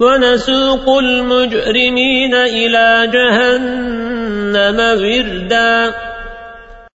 ونسوق المجرمين إلى جهنم وردا.